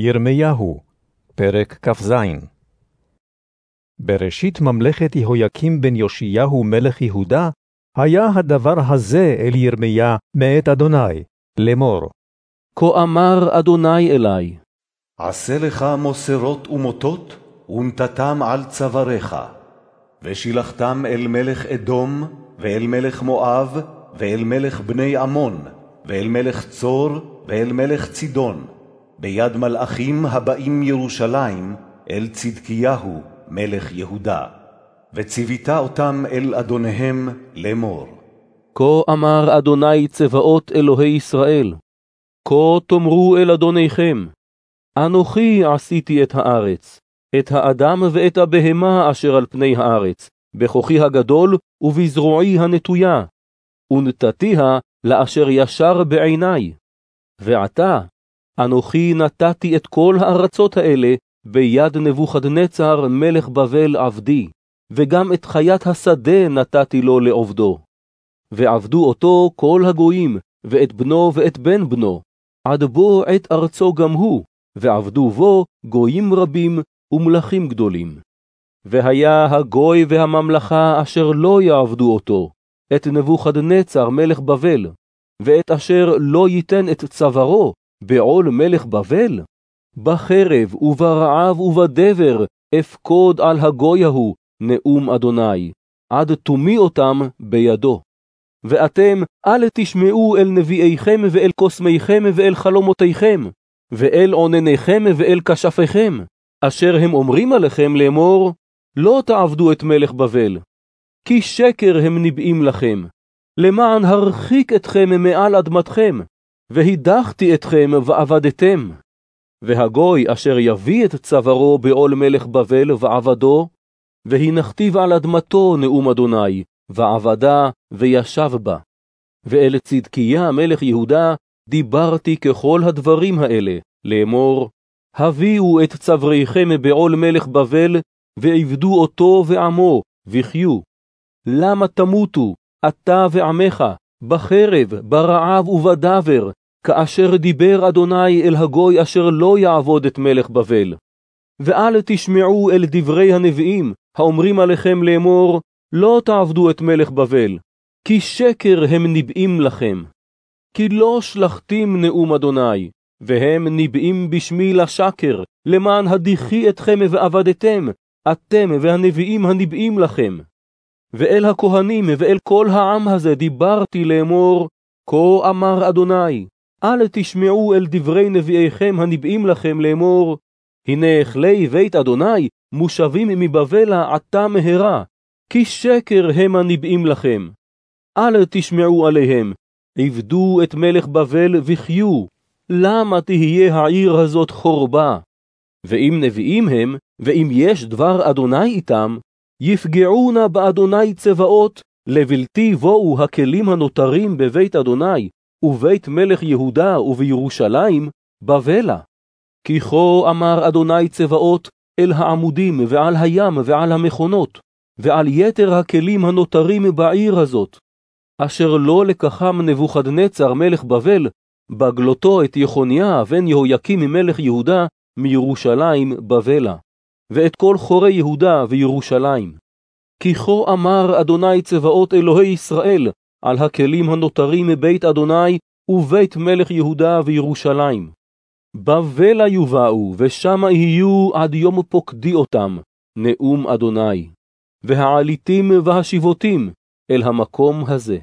ירמיהו, פרק כ"ז בראשית ממלכת יהויקים בן יאשיהו מלך יהודה, היה הדבר הזה אל ירמיה מאת אדוני, לאמור. כה אמר אדוני אלי, עשה לך מוסרות ומוטות, ונתתם על צוואריך, ושילחתם אל מלך אדום, ואל מלך מואב, ואל מלך בני עמון, ואל מלך צור, ואל מלך צידון, ביד מלאכים הבאים ירושלים אל צדקיהו מלך יהודה, וציווית אותם אל אדוניהם לאמור. כה אמר אדוני צבאות אלוהי ישראל, כה תאמרו אל אדוניכם, אנוכי עשיתי את הארץ, את האדם ואת הבהמה אשר על פני הארץ, בכוחי הגדול ובזרועי הנטויה, ונתתיה לאשר ישר בעיני. ועתה אנוכי נתתי את כל הארצות האלה ביד נבוכדנצר מלך בבל עבדי, וגם את חיית השדה נתתי לו לעובדו. ועבדו אותו כל הגויים, ואת בנו ואת בן בנו, עד בוא עת ארצו גם הוא, ועבדו בו גויים רבים ומלכים גדולים. והיה הגוי והממלכה אשר לא יעבדו אותו, את נבוכדנצר מלך בבל, ואת אשר לא ייתן את צווארו בעול מלך בבל? בחרב וברעב ובדבר אפקוד על הגוי ההוא, נאום אדוני, עד תומי אותם בידו. ואתם אל תשמעו אל נביאיכם ואל קוסמיכם ואל חלומותיכם, ואל עונניכם ואל כשפיכם, אשר הם אומרים עליכם לאמור, לא תעבדו את מלך בבל. כי שקר הם ניבאים לכם, למען הרחיק אתכם מעל אדמתכם, והידחתי אתכם ועבדתם. והגוי אשר יביא את צווארו בעול מלך בבל ועבדו, והנחתיו על אדמתו נאום אדוני, ועבדה וישב בה. ואל צדקיה מלך יהודה דיברתי ככל הדברים האלה, לאמור, הביאו את צוואריכם בעול מלך בבל, ועבדו אותו ועמו, וחיו. למה תמותו, אתה ועמך, בחרב, ברעב ובדבר, כאשר דיבר אדוני אל הגוי אשר לא יעבוד את מלך בבל. ואל תשמעו אל דברי הנביאים, האומרים עליכם לאמור, לא תעבדו את מלך בבל, כי שקר הם ניבאים לכם. כי לא שלחתים נאום אדוני, והם ניבאים בשמי לשקר, למען הדיחי אתכם ועבדתם, אתם והנביאים הניבאים לכם. ואל הכהנים ואל כל העם הזה דיברתי לאמור, כה אמר אדוני, אל תשמעו אל דברי נביאיכם הניבאים לכם לאמור, הנה כלי בית אדוני מושבים מבבלה עתה מהרה, כי שקר הם הניבאים לכם. אל תשמעו עליהם, עבדו את מלך בבל וחיו, למה תהיה העיר הזאת חורבה? ואם נביאים הם, ואם יש דבר אדוני איתם, יפגעו באדוני צבאות, לבלתי בואו הכלים הנותרים בבית אדוני, ובית מלך יהודה ובירושלים, בבלה. כי כה אמר אדוני צבאות אל העמודים ועל הים ועל המכונות, ועל יתר הכלים הנותרים בעיר הזאת, אשר לא לקחם נבוכדנצר מלך בבל, בגלותו את יחוניה בן יהויקים מלך יהודה מירושלים בבלה. ואת כל חורי יהודה וירושלים. כי כה אמר אדוני צבאות אלוהי ישראל על הכלים הנותרים מבית אדוני ובית מלך יהודה וירושלים. בבלה יובאו, ושמה יהיו עד יום פוקדי אותם, נאום אדוני. והעליתים והשיבותים אל המקום הזה.